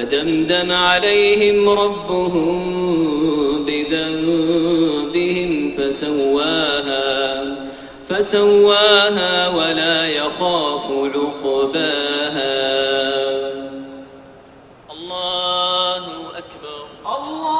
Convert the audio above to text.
فدمدم عليهم ربهم بذنبهم فسواها فسواها ولا يخاف عقباها. الله أكبر. الله